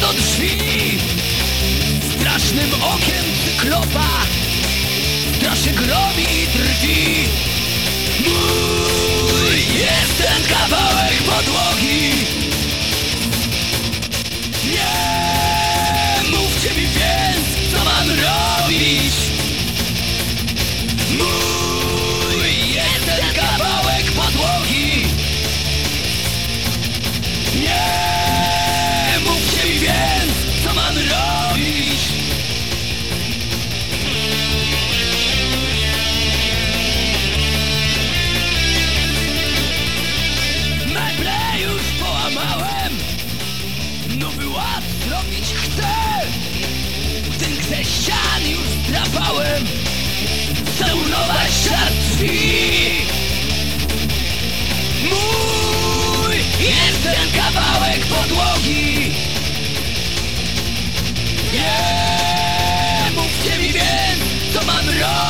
do drzwi. Strasznym okiem cyklopa Straszy gromi i drwi zrobić chcę! Tynk ze ścian już zdrapałem Zaurować czar drzwi. Mój jest ten kawałek podłogi. Nie mówcie mi więc, co mam robić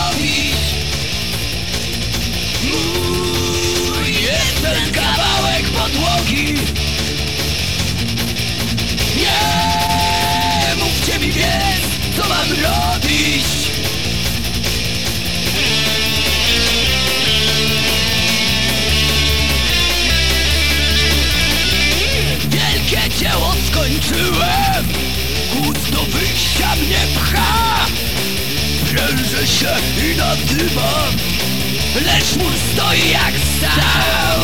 Skończyłem! Głód do wyjścia mnie pcha! Prężę się i na Lecz mur stoi jak stał